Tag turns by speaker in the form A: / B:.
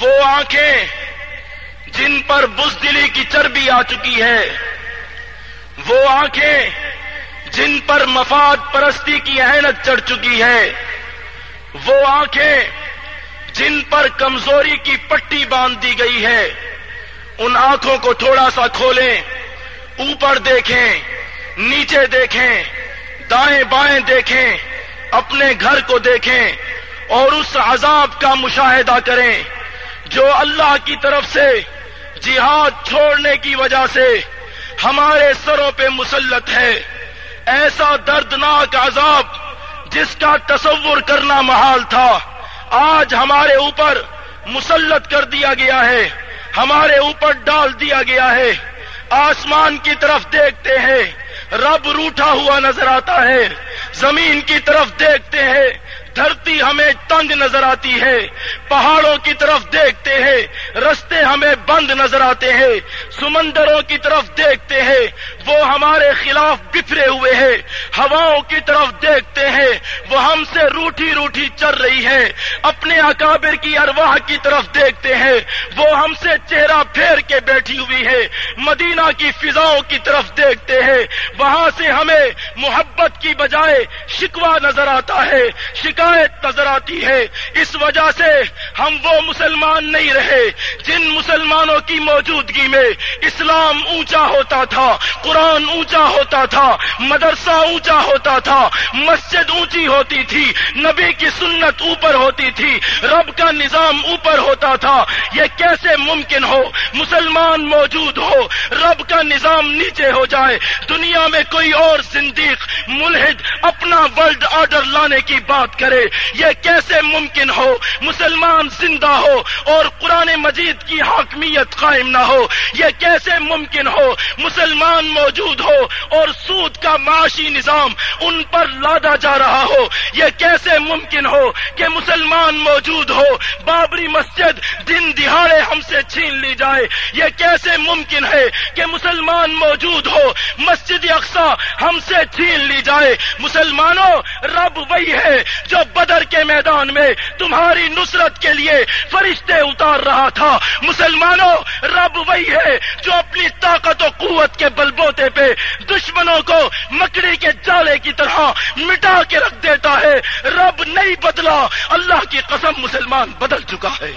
A: وہ آنکھیں جن پر بزدلی کی چربی آ چکی ہے، وہ آنکھیں جن پر مفاد پرستی کی اہنت چڑھ چکی ہے، وہ آنکھیں جن پر کمزوری کی پٹی باندھ دی گئی ہے۔ ان آنکھوں کو تھوڑا سا کھولیں، اوپر دیکھیں، نیچے دیکھیں، دائیں بائیں دیکھیں، اپنے گھر کو دیکھیں اور اس عذاب کا مشاہدہ کریں۔ جو اللہ کی طرف سے جہاد چھوڑنے کی وجہ سے ہمارے سروں پہ مسلط ہے۔ ایسا دردناک عذاب جس کا تصور کرنا محال تھا، آج ہمارے اوپر مسلط کر دیا گیا ہے۔ ہمارے اوپر ڈال دیا گیا ہے۔ آسمان کی طرف دیکھتے ہیں، رب روٹا ہوا نظر آتا ہے۔ زمین کی طرف دیکھتے ہیں۔ دھرتی ہمیں تنگ نظر آتی ہے پہاڑوں کی طرف دیکھتے ہیں رستے ہمیں بند نظر آتے ہیں، سمندروں کی طرف دیکھتے ہیں، وہ ہمارے خلاف بفرے ہوئے ہیں، ہواؤں کی طرف دیکھتے ہیں، وہ ہم سے روٹھی روٹھی چل رہی ہے اپنے اکابر کی ارواح کی طرف دیکھتے ہیں، وہ ہم سے چہرہ پھیر کے بیٹھی ہوئی ہے مدینہ کی فضاؤں کی طرف دیکھتے ہیں، وہاں سے ہمیں محبت کی بجائے شکوا نظر آتا ہے، شکایت نظر آتی ہے، اس وجہ سے ہم وہ مسلمان نہیں رہے، جن مسلمانوں کی موجودگی میں اسلام اونچا ہوتا تھا، قرآن اونچا ہوتا تھا، مدرسہ اونچا ہوتا تھا، مسجد اونچی ہوتی تھی، نبی کی سنت اوپر ہوتی تھی، رب کا نظام اوپر ہوتا تھا۔ یہ کیسے ممکن ہو؟ مسلمان موجود ہو، رب کا نظام نیچے ہو جائے۔ دنیا میں کوئی اور زندیق ملحد اپنا ورلڈ آرڈر لانے کی بات کرے، یہ کیسے ممکن ہو؟ مسلمان زندہ ہو اور قرآن مجید کی حاکمیت قائم نہ ہو، یہ کیسے ممکن ہو؟ مسلمان موجود ہو اور سود کا معاشی نظام ان پر لادا جا رہا ہو، یہ کیسے ممکن ہو کہ مسلمان موجود ہو؟ بابری مسجد دن دہاڑے ہم سے چھین لی جائے، یہ کیسے ممکن ہے کہ مسلمان موجود ہو؟ مسجد اقسا ہم سے چھین لی جائے۔ مسلمانوں، رب وہی ہے جو بدر کے میدان میں تمہاری نصرت کے لیے فرشتے اتار رہا تھا۔ مسلمانوں، رب وہی ہے جو اپنی طاقت و قوت کے بلبوتے پہ دشمنوں کو مکڑی کے جالے کی طرح مٹا کے رکھ دیتا ہے۔ رب نہیں بدلا، اللہ کی قسم مسلمان بدل چکا ہے۔